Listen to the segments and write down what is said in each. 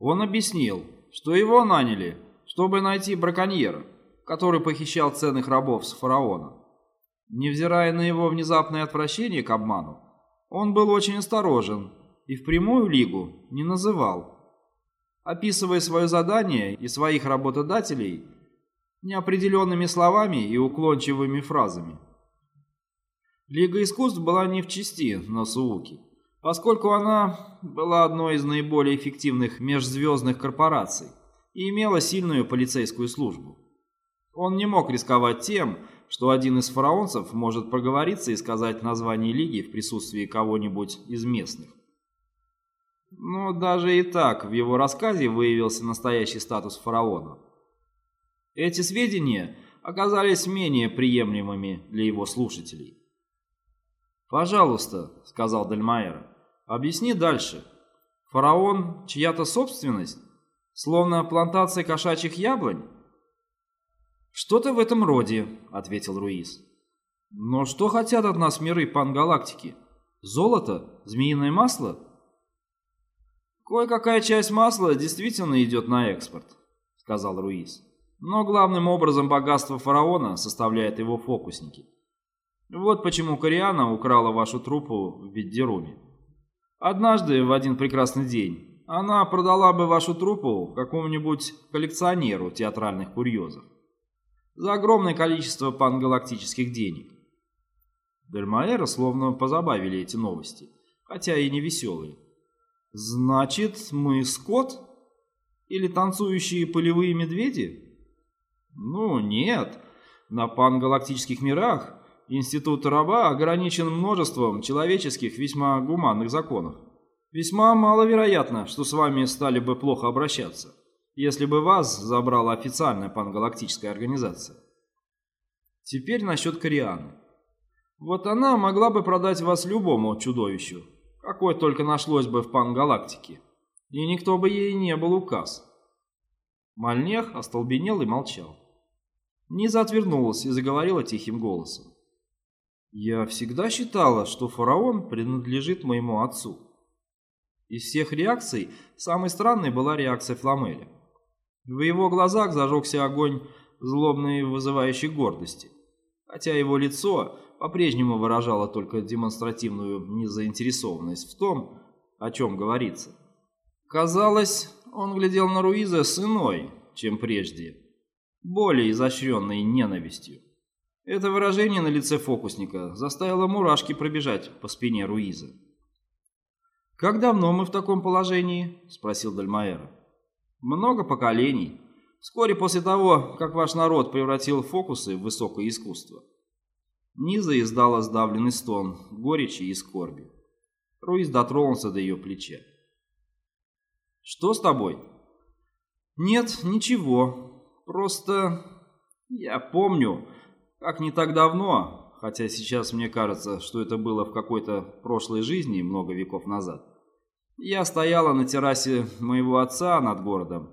Он объяснил, что его наняли, чтобы найти браконьера, который похищал ценных рабов с фараона. Невзирая на его внезапное отвращение к обману, он был очень осторожен и в прямую лигу не называл. Описывая свое задание и своих работодателей неопределенными словами и уклончивыми фразами. Лига искусств была не в чести на Сууке, поскольку она была одной из наиболее эффективных межзвездных корпораций и имела сильную полицейскую службу. Он не мог рисковать тем, что один из фараонцев может проговориться и сказать название лиги в присутствии кого-нибудь из местных. Но даже и так в его рассказе выявился настоящий статус фараона. Эти сведения оказались менее приемлемыми для его слушателей. «Пожалуйста», — сказал Дельмайер, — «объясни дальше. Фараон — чья-то собственность? Словно плантация кошачьих яблонь?» «Что-то в этом роде», — ответил Руис. «Но что хотят от нас миры пангалактики? Золото? Змеиное масло?» «Кое-какая часть масла действительно идет на экспорт», — сказал Руис. «Но главным образом богатство фараона составляет его фокусники». Вот почему Кориана украла вашу труппу в Биддеруме. Однажды, в один прекрасный день, она продала бы вашу труппу какому-нибудь коллекционеру театральных курьезов за огромное количество пангалактических денег. Дельмаэра словно позабавили эти новости, хотя и не веселые. «Значит, мы скот? Или танцующие полевые медведи?» «Ну, нет. На пангалактических мирах Институт раба ограничен множеством человеческих весьма гуманных законов. Весьма маловероятно, что с вами стали бы плохо обращаться, если бы вас забрала официальная пангалактическая организация. Теперь насчет Корианы. Вот она могла бы продать вас любому чудовищу, какое только нашлось бы в пангалактике, и никто бы ей не был указ. Мальнех остолбенел и молчал. Низа отвернулась и заговорила тихим голосом. Я всегда считала, что фараон принадлежит моему отцу. Из всех реакций самой странной была реакция Фламеля. В его глазах зажегся огонь злобной вызывающей гордости, хотя его лицо по-прежнему выражало только демонстративную незаинтересованность в том, о чем говорится. Казалось, он глядел на Руиза с иной, чем прежде, более изощренной ненавистью. Это выражение на лице фокусника заставило мурашки пробежать по спине Руиза. «Как давно мы в таком положении?» – спросил Дальмаэра. «Много поколений. Вскоре после того, как ваш народ превратил фокусы в высокое искусство». Низа издала сдавленный стон, горечи и скорби. Руиз дотронулся до ее плеча. «Что с тобой?» «Нет, ничего. Просто... Я помню, как не так давно, хотя сейчас мне кажется, что это было в какой-то прошлой жизни много веков назад, я стояла на террасе моего отца над городом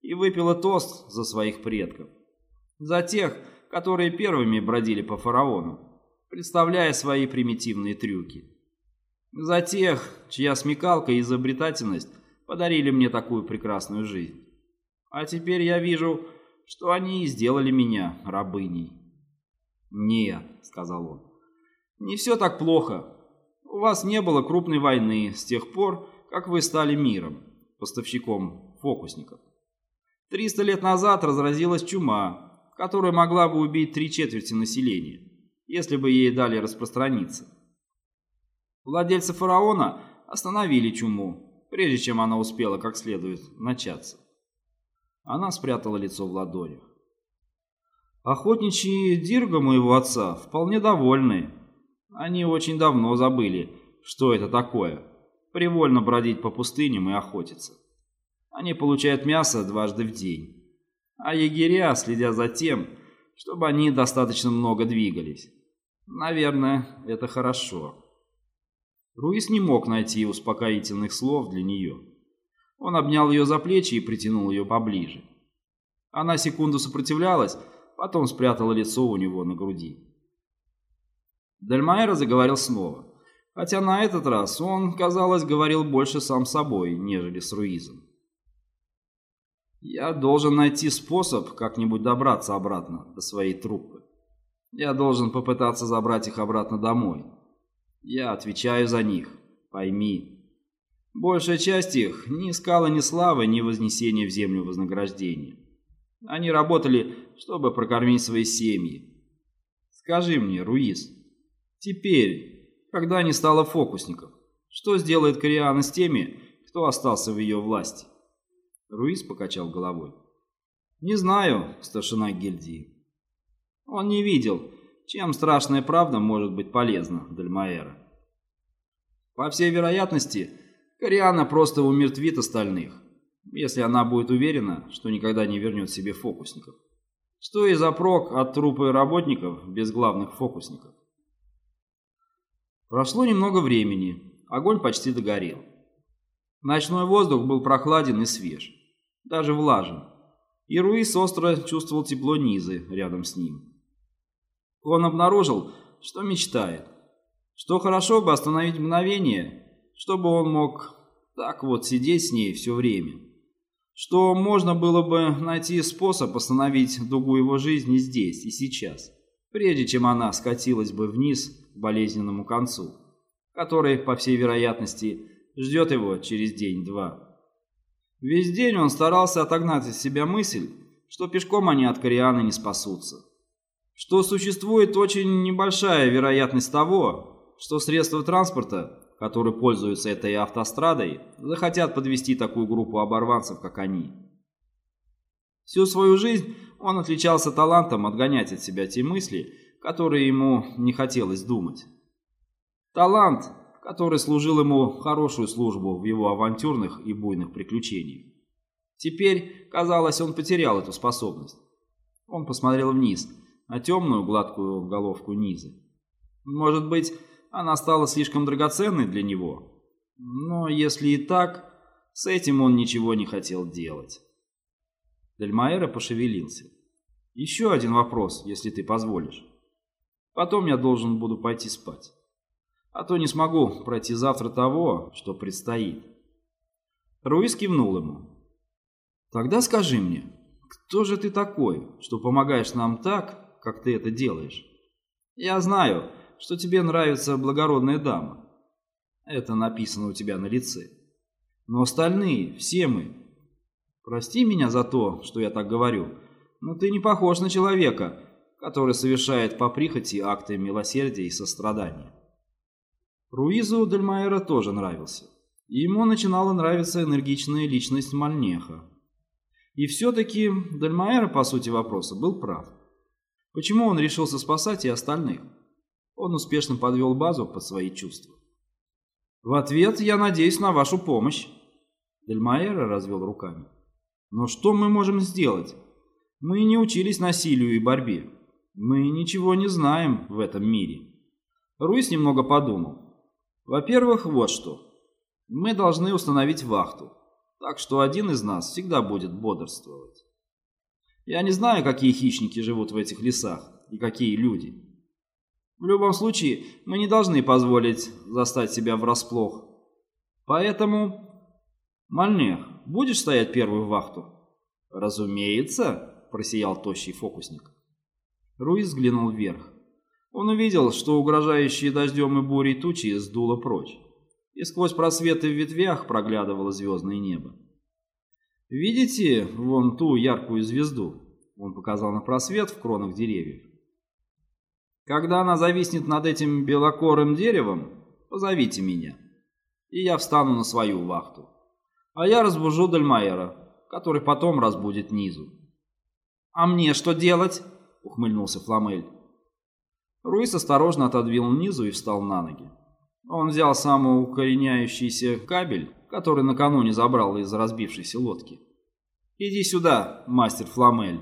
и выпила тост за своих предков. За тех, которые первыми бродили по фараону, представляя свои примитивные трюки. За тех, чья смекалка и изобретательность подарили мне такую прекрасную жизнь. А теперь я вижу, что они и сделали меня рабыней. «Нет», — сказал он, — «не все так плохо. У вас не было крупной войны с тех пор, как вы стали миром, поставщиком фокусников. Триста лет назад разразилась чума, которая могла бы убить три четверти населения, если бы ей дали распространиться. Владельцы фараона остановили чуму, прежде чем она успела как следует начаться. Она спрятала лицо в ладонях. Охотничьи дирга моего отца вполне довольны. Они очень давно забыли, что это такое – привольно бродить по пустыням и охотиться. Они получают мясо дважды в день. А егеря следят за тем, чтобы они достаточно много двигались. Наверное, это хорошо. Руис не мог найти успокоительных слов для нее. Он обнял ее за плечи и притянул ее поближе. Она секунду сопротивлялась, потом спрятала лицо у него на груди. Дельмайер заговорил снова, хотя на этот раз он, казалось, говорил больше сам собой, нежели с Руизом. Я должен найти способ как-нибудь добраться обратно до своей труппы. Я должен попытаться забрать их обратно домой. Я отвечаю за них, пойми. Большая часть их ни скалы, ни славы, ни вознесения в землю вознаграждения. Они работали, чтобы прокормить свои семьи. Скажи мне, Руиз, теперь, когда не стало фокусников, что сделает Кориана с теми, кто остался в ее власти? Руис покачал головой. «Не знаю, старшина гильдии». Он не видел, чем страшная правда может быть полезна Дальмаэра. По всей вероятности, Кориана просто умертвит остальных, если она будет уверена, что никогда не вернет себе фокусников. Что и за прок от трупы работников без главных фокусников. Прошло немного времени, огонь почти догорел. Ночной воздух был прохладен и свеж даже влажен, и Руис остро чувствовал тепло Низы рядом с ним. Он обнаружил, что мечтает, что хорошо бы остановить мгновение, чтобы он мог так вот сидеть с ней все время, что можно было бы найти способ остановить дугу его жизни здесь и сейчас, прежде чем она скатилась бы вниз к болезненному концу, который, по всей вероятности, ждет его через день-два. Весь день он старался отогнать из себя мысль, что пешком они от Корианы не спасутся. Что существует очень небольшая вероятность того, что средства транспорта, которые пользуются этой автострадой, захотят подвести такую группу оборванцев, как они. Всю свою жизнь он отличался талантом отгонять от себя те мысли, которые ему не хотелось думать. Талант, который служил ему хорошую службу в его авантюрных и буйных приключениях. Теперь, казалось, он потерял эту способность. Он посмотрел вниз, на темную гладкую головку Низы. Может быть, она стала слишком драгоценной для него. Но если и так, с этим он ничего не хотел делать. Дельмаэра пошевелился. «Еще один вопрос, если ты позволишь. Потом я должен буду пойти спать» а то не смогу пройти завтра того, что предстоит. Руис кивнул ему. Тогда скажи мне, кто же ты такой, что помогаешь нам так, как ты это делаешь? Я знаю, что тебе нравится благородная дама. Это написано у тебя на лице. Но остальные, все мы... Прости меня за то, что я так говорю, но ты не похож на человека, который совершает по прихоти акты милосердия и сострадания. Руизу Дельмайера тоже нравился. ему начинала нравиться энергичная личность Мальнеха. И все-таки Дельмайер, по сути вопроса, был прав. Почему он решился спасать и остальных? Он успешно подвел базу под свои чувства. «В ответ я надеюсь на вашу помощь», — Дельмайер развел руками. «Но что мы можем сделать? Мы не учились насилию и борьбе. Мы ничего не знаем в этом мире». Руис немного подумал. Во-первых, вот что. Мы должны установить вахту, так что один из нас всегда будет бодрствовать. Я не знаю, какие хищники живут в этих лесах и какие люди. В любом случае, мы не должны позволить застать себя врасплох. Поэтому... Мальнех, будешь стоять первую вахту? Разумеется, просиял тощий фокусник. Руис взглянул вверх. Он увидел, что угрожающие дождем и бурей тучи сдуло прочь, и сквозь просветы в ветвях проглядывало звездное небо. «Видите вон ту яркую звезду?» Он показал на просвет в кронах деревьев. «Когда она зависнет над этим белокорым деревом, позовите меня, и я встану на свою вахту. А я разбужу Дальмайера, который потом разбудит Низу». «А мне что делать?» — ухмыльнулся Фламель. Руис осторожно отодвинул низу и встал на ноги. Он взял самоукореняющийся кабель, который накануне забрал из разбившейся лодки. «Иди сюда, мастер Фламель.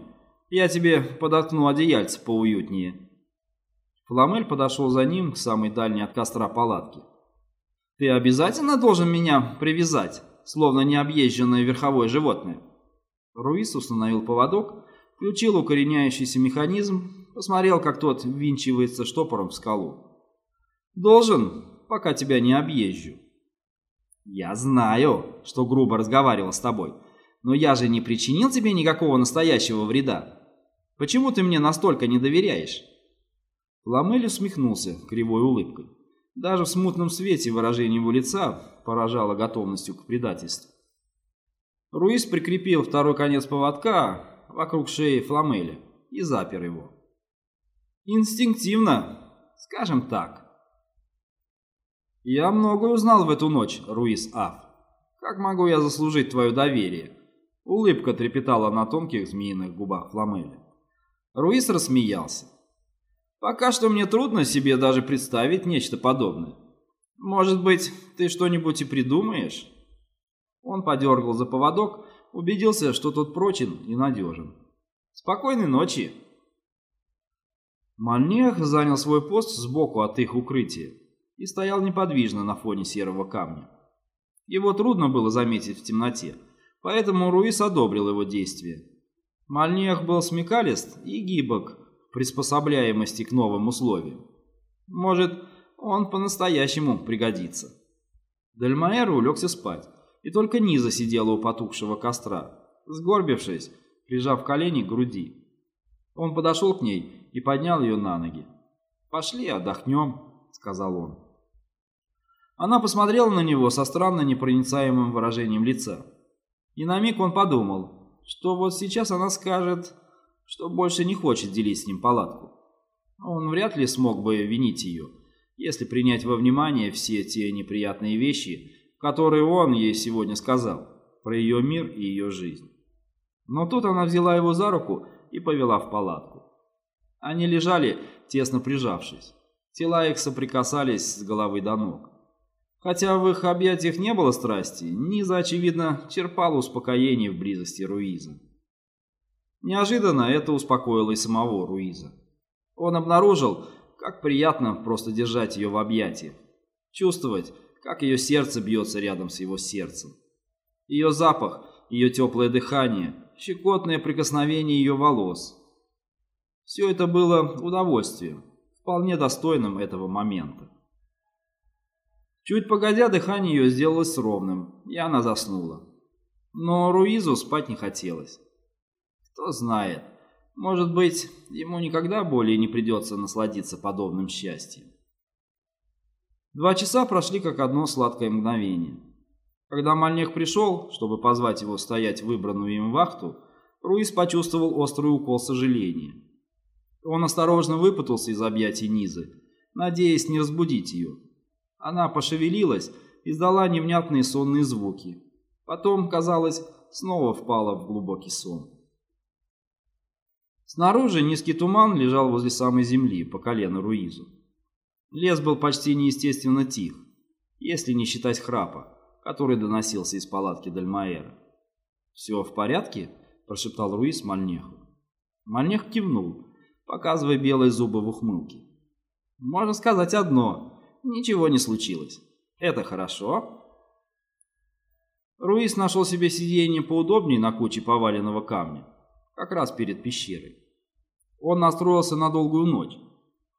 Я тебе подоткну одеяльце поуютнее». Фламель подошел за ним к самой дальней от костра палатки. «Ты обязательно должен меня привязать, словно необъезженное верховое животное?» Руис установил поводок, включил укореняющийся механизм Посмотрел, как тот ввинчивается штопором в скалу. «Должен, пока тебя не объезжу». «Я знаю, что грубо разговаривал с тобой, Но я же не причинил тебе никакого настоящего вреда. Почему ты мне настолько не доверяешь?» Ламель усмехнулся кривой улыбкой. Даже в смутном свете выражение его лица поражало готовностью к предательству. Руис прикрепил второй конец поводка вокруг шеи Фламеля и запер его. Инстинктивно, скажем так. «Я многое узнал в эту ночь, Руис Аф. Как могу я заслужить твое доверие?» Улыбка трепетала на тонких змеиных губах Фламеля. Руис рассмеялся. «Пока что мне трудно себе даже представить нечто подобное. Может быть, ты что-нибудь и придумаешь?» Он подергал за поводок, убедился, что тот прочен и надежен. «Спокойной ночи!» Мальнех занял свой пост сбоку от их укрытия и стоял неподвижно на фоне серого камня. Его трудно было заметить в темноте, поэтому Руис одобрил его действия. Мальнех был смекалист и гибок приспособляемости к новым условиям. Может, он по-настоящему пригодится. Дельмаэр улегся спать, и только Низа сидела у потухшего костра, сгорбившись, прижав колени к груди. Он подошел к ней и поднял ее на ноги. «Пошли, отдохнем», — сказал он. Она посмотрела на него со странно непроницаемым выражением лица. И на миг он подумал, что вот сейчас она скажет, что больше не хочет делить с ним палатку. Он вряд ли смог бы винить ее, если принять во внимание все те неприятные вещи, которые он ей сегодня сказал, про ее мир и ее жизнь. Но тут она взяла его за руку и повела в палатку. Они лежали, тесно прижавшись. Тела их соприкасались с головы до ног. Хотя в их объятиях не было страсти, Низа, очевидно, черпала успокоение в близости Руиза. Неожиданно это успокоило и самого Руиза. Он обнаружил, как приятно просто держать ее в объятиях, чувствовать, как ее сердце бьется рядом с его сердцем. Ее запах, ее теплое дыхание, щекотное прикосновение ее волос. Все это было удовольствием, вполне достойным этого момента. Чуть погодя, дыхание ее сделалось ровным, и она заснула. Но Руизу спать не хотелось. Кто знает, может быть, ему никогда более не придется насладиться подобным счастьем. Два часа прошли как одно сладкое мгновение. Когда Мальнех пришел, чтобы позвать его стоять выбранную им вахту, Руис почувствовал острый укол сожаления. Он осторожно выпутался из объятий Низы, надеясь не разбудить ее. Она пошевелилась, издала невнятные сонные звуки. Потом, казалось, снова впала в глубокий сон. Снаружи низкий туман лежал возле самой земли, по колено Руизу. Лес был почти неестественно тих, если не считать храпа, который доносился из палатки Дальмаэра. «Все в порядке?» – прошептал Руиз Мальнеху. Мальнех кивнул, показывая белые зубы в ухмылке. «Можно сказать одно ничего не случилось. Это хорошо. Руис нашел себе сиденье поудобнее на куче поваленного камня, как раз перед пещерой. Он настроился на долгую ночь.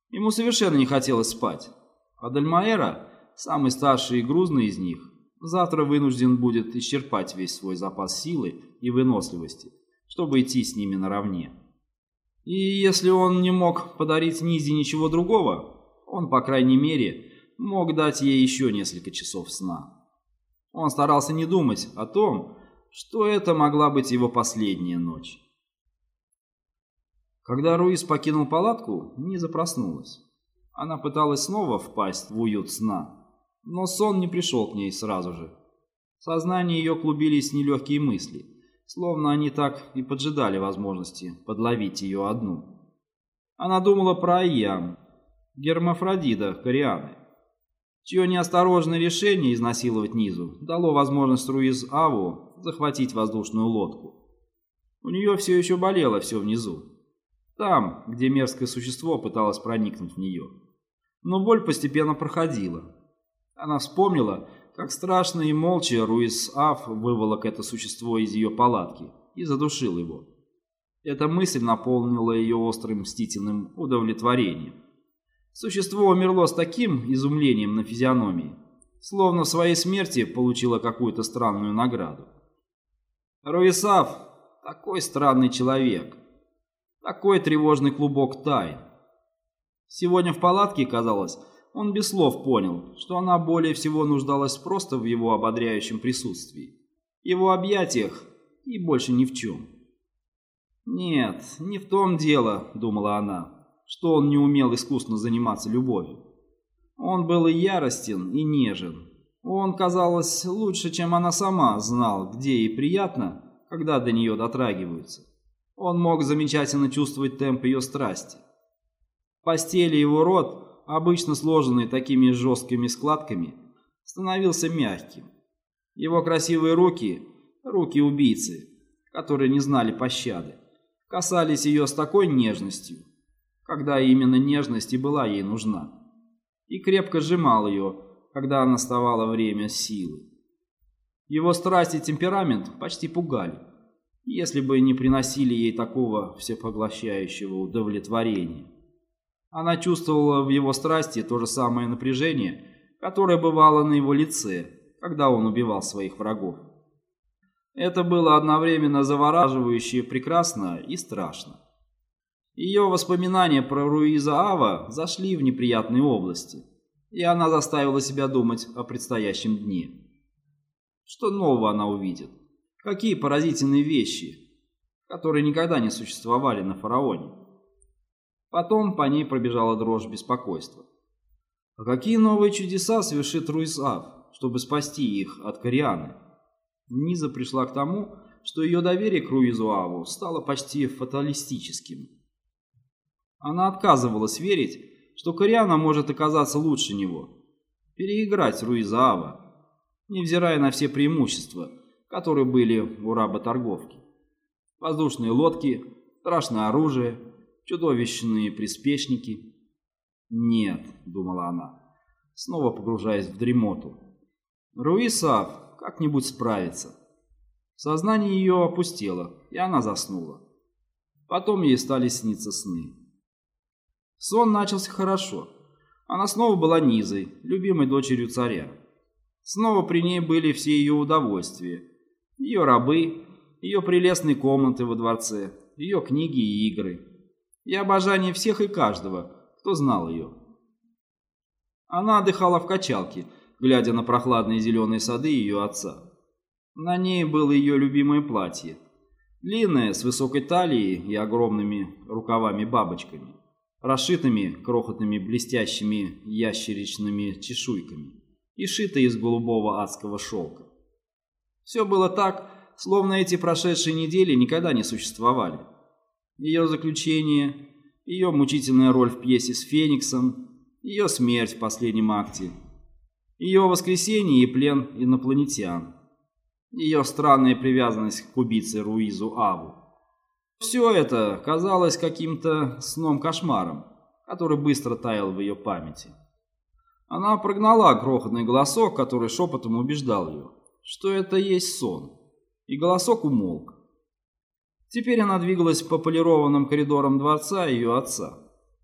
Ему совершенно не хотелось спать. А Дальмаэра, самый старший и грузный из них, завтра вынужден будет исчерпать весь свой запас силы и выносливости, чтобы идти с ними наравне. И если он не мог подарить Низе ничего другого, он, по крайней мере, мог дать ей еще несколько часов сна. Он старался не думать о том, что это могла быть его последняя ночь. Когда Руис покинул палатку, Низа проснулась. Она пыталась снова впасть в уют сна, но сон не пришел к ней сразу же. В сознании ее клубились нелегкие мысли, словно они так и поджидали возможности подловить ее одну. Она думала про Айям, гермафродита Корианы, чье неосторожное решение изнасиловать Низу дало возможность Руиз Аву захватить воздушную лодку. У нее все еще болело все внизу, там, где мерзкое существо пыталось проникнуть в нее. Но боль постепенно проходила. Она вспомнила, как страшно и молча Руиз Ав выволок это существо из ее палатки и задушил его. Эта мысль наполнила ее острым мстительным удовлетворением. Существо умерло с таким изумлением на физиономии, словно в своей смерти получило какую-то странную награду. Руисав – такой странный человек, такой тревожный клубок тайн. Сегодня в палатке, казалось, он без слов понял, что она более всего нуждалась просто в его ободряющем присутствии, его объятиях и больше ни в чем. «Нет, не в том дело», — думала она, — «что он не умел искусно заниматься любовью. Он был и яростен, и нежен. Он, казалось, лучше, чем она сама, знал, где ей приятно, когда до нее дотрагиваются. Он мог замечательно чувствовать темп ее страсти. Постели его рот обычно сложенный такими жесткими складками, становился мягким. Его красивые руки, руки убийцы, которые не знали пощады, касались ее с такой нежностью, когда именно нежность и была ей нужна, и крепко сжимал ее, когда наставало время силы. Его страсть и темперамент почти пугали, если бы не приносили ей такого всепоглощающего удовлетворения. Она чувствовала в его страсти то же самое напряжение, которое бывало на его лице, когда он убивал своих врагов. Это было одновременно завораживающе прекрасно и страшно. Ее воспоминания про Руиза Ава зашли в неприятные области, и она заставила себя думать о предстоящем дне. Что нового она увидит? Какие поразительные вещи, которые никогда не существовали на фараоне? Потом по ней пробежала дрожь беспокойства. А какие новые чудеса совершит Руисав, чтобы спасти их от Корианы? Низа пришла к тому, что ее доверие к Руизуаву стало почти фаталистическим. Она отказывалась верить, что Кориана может оказаться лучше него, переиграть Руизаава, невзирая на все преимущества, которые были у работорговки. Воздушные лодки, страшное оружие, чудовищные приспешники. «Нет», — думала она, снова погружаясь в дремоту. «Руисав как-нибудь справится». Сознание ее опустело, и она заснула. Потом ей стали сниться сны. Сон начался хорошо. Она снова была Низой, любимой дочерью царя. Снова при ней были все ее удовольствия. Ее рабы, ее прелестные комнаты во дворце, ее книги и игры и обожание всех и каждого, кто знал ее. Она отдыхала в качалке, глядя на прохладные зеленые сады ее отца. На ней было ее любимое платье, длинное, с высокой талией и огромными рукавами-бабочками, расшитыми крохотными блестящими ящеричными чешуйками и шитое из голубого адского шелка. Все было так, словно эти прошедшие недели никогда не существовали ее заключение, ее мучительная роль в пьесе с Фениксом, ее смерть в последнем акте, ее воскресение и плен инопланетян, ее странная привязанность к убийце Руизу Аву. Все это казалось каким-то сном-кошмаром, который быстро таял в ее памяти. Она прогнала крохотный голосок, который шепотом убеждал ее, что это есть сон, и голосок умолк. Теперь она двигалась по полированным коридорам дворца ее отца,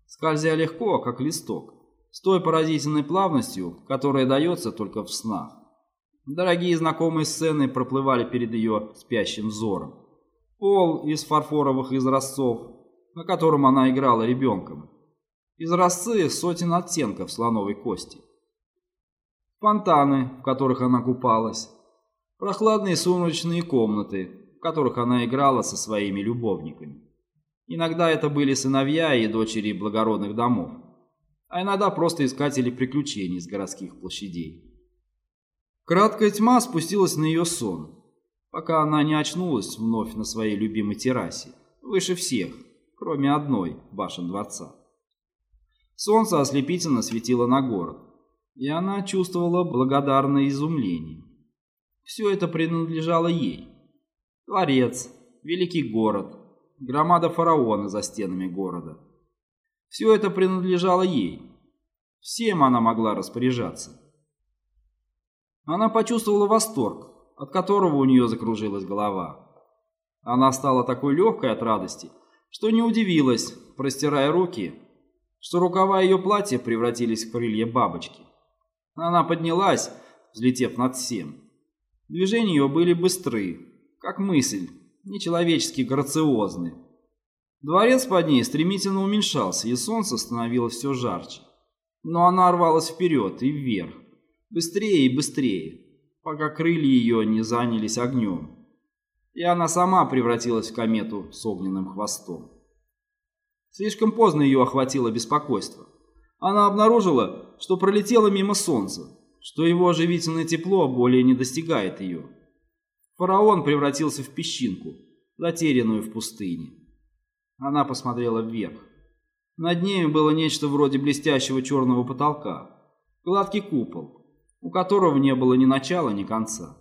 скользя легко, как листок, с той поразительной плавностью, которая дается только в снах. Дорогие знакомые сцены проплывали перед ее спящим взором. Пол из фарфоровых изразцов, на котором она играла ребенком. Изразцы сотен оттенков слоновой кости. Фонтаны, в которых она купалась. Прохладные сумрачные комнаты, в которых она играла со своими любовниками. Иногда это были сыновья и дочери благородных домов, а иногда просто искатели приключений с городских площадей. Краткая тьма спустилась на ее сон, пока она не очнулась вновь на своей любимой террасе, выше всех, кроме одной башен дворца. Солнце ослепительно светило на город, и она чувствовала благодарное изумление. Все это принадлежало ей. Дворец, великий город, громада фараона за стенами города. Все это принадлежало ей. Всем она могла распоряжаться. Она почувствовала восторг, от которого у нее закружилась голова. Она стала такой легкой от радости, что не удивилась, простирая руки, что рукава ее платья превратились в крылья бабочки. Она поднялась, взлетев над всем. Движения ее были быстры, как мысль, нечеловечески грациозны. Дворец под ней стремительно уменьшался, и солнце становилось все жарче. Но она рвалась вперед и вверх, быстрее и быстрее, пока крылья ее не занялись огнем. И она сама превратилась в комету с огненным хвостом. Слишком поздно ее охватило беспокойство. Она обнаружила, что пролетела мимо солнца, что его оживительное тепло более не достигает ее. Фараон превратился в песчинку, затерянную в пустыне. Она посмотрела вверх. Над нею было нечто вроде блестящего черного потолка, гладкий купол, у которого не было ни начала, ни конца.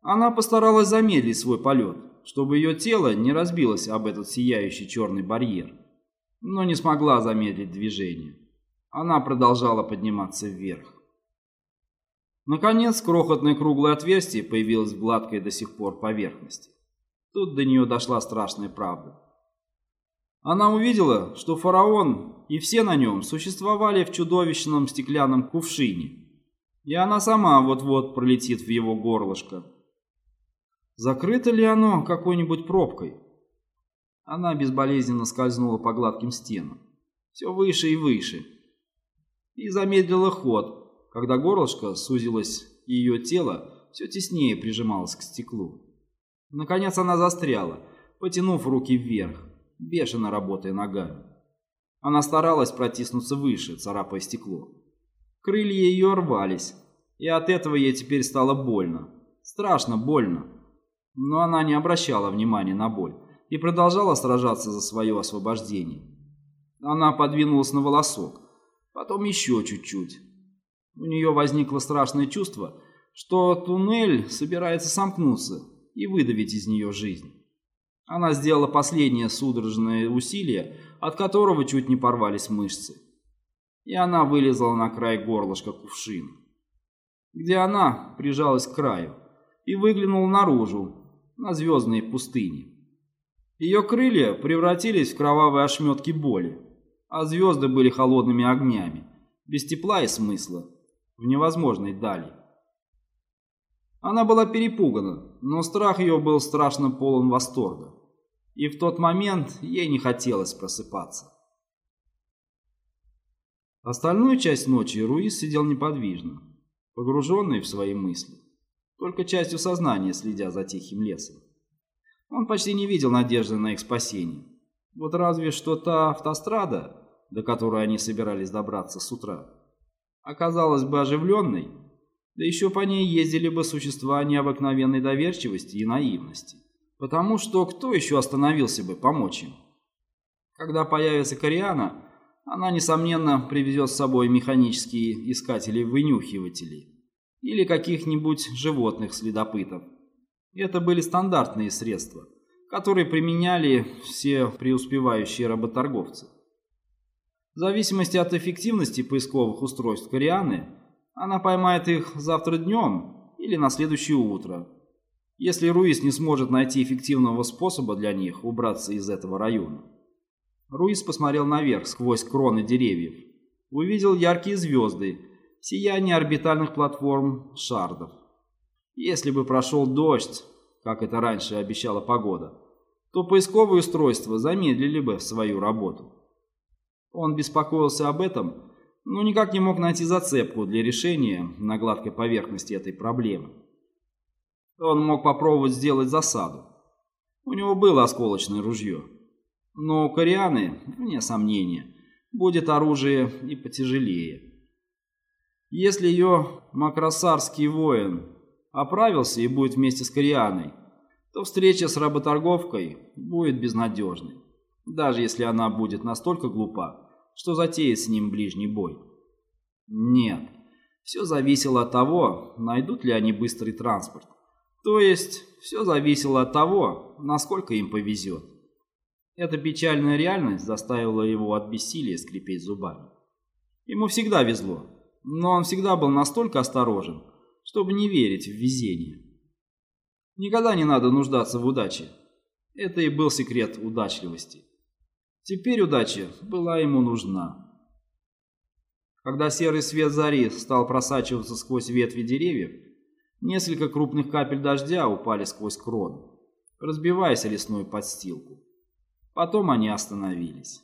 Она постаралась замедлить свой полет, чтобы ее тело не разбилось об этот сияющий черный барьер, но не смогла замедлить движение. Она продолжала подниматься вверх. Наконец, крохотное круглое отверстие появилось в гладкой до сих пор поверхности. Тут до нее дошла страшная правда. Она увидела, что фараон и все на нем существовали в чудовищном стеклянном кувшине, и она сама вот-вот пролетит в его горлышко. Закрыто ли оно какой-нибудь пробкой? Она безболезненно скользнула по гладким стенам, все выше и выше, и замедлила ход, когда горлышко сузилось и ее тело все теснее прижималось к стеклу. Наконец она застряла, потянув руки вверх, бешено работая ногами. Она старалась протиснуться выше, царапая стекло. Крылья ее рвались, и от этого ей теперь стало больно. Страшно больно. Но она не обращала внимания на боль и продолжала сражаться за свое освобождение. Она подвинулась на волосок, потом еще чуть-чуть, у нее возникло страшное чувство, что туннель собирается сомкнуться и выдавить из нее жизнь. Она сделала последнее судорожное усилие, от которого чуть не порвались мышцы. И она вылезла на край горлышка кувшина, где она прижалась к краю и выглянула наружу, на звездные пустыни. Ее крылья превратились в кровавые ошметки боли, а звезды были холодными огнями, без тепла и смысла в невозможной дали. Она была перепугана, но страх ее был страшно полон восторга. И в тот момент ей не хотелось просыпаться. Остальную часть ночи Руис сидел неподвижно, погруженный в свои мысли, только частью сознания следя за тихим лесом. Он почти не видел надежды на их спасение. Вот разве что та автострада, до которой они собирались добраться с утра, оказалась бы оживленной, да еще по ней ездили бы существа необыкновенной доверчивости и наивности. Потому что кто еще остановился бы помочь им? Когда появится Кориана, она, несомненно, привезет с собой механические искатели-вынюхивателей или каких-нибудь животных-следопытов. Это были стандартные средства, которые применяли все преуспевающие работорговцы. В зависимости от эффективности поисковых устройств Корианы, она поймает их завтра днем или на следующее утро, если Руис не сможет найти эффективного способа для них убраться из этого района. Руис посмотрел наверх сквозь кроны деревьев. Увидел яркие звезды, сияние орбитальных платформ шардов. Если бы прошел дождь, как это раньше обещала погода, то поисковые устройства замедлили бы свою работу. Он беспокоился об этом, но никак не мог найти зацепку для решения на гладкой поверхности этой проблемы. Он мог попробовать сделать засаду. У него было осколочное ружье. Но у Корианы, вне сомнения, будет оружие и потяжелее. Если ее макросарский воин оправился и будет вместе с Корианой, то встреча с работорговкой будет безнадежной, даже если она будет настолько глупа, что затеет с ним ближний бой. Нет, все зависело от того, найдут ли они быстрый транспорт. То есть, все зависело от того, насколько им повезет. Эта печальная реальность заставила его от бессилия скрипеть зубами. Ему всегда везло, но он всегда был настолько осторожен, чтобы не верить в везение. Никогда не надо нуждаться в удаче. Это и был секрет удачливости. Теперь удача была ему нужна. Когда серый свет зари стал просачиваться сквозь ветви деревьев, Несколько крупных капель дождя упали сквозь крону, разбиваясь о лесную подстилку. Потом они остановились.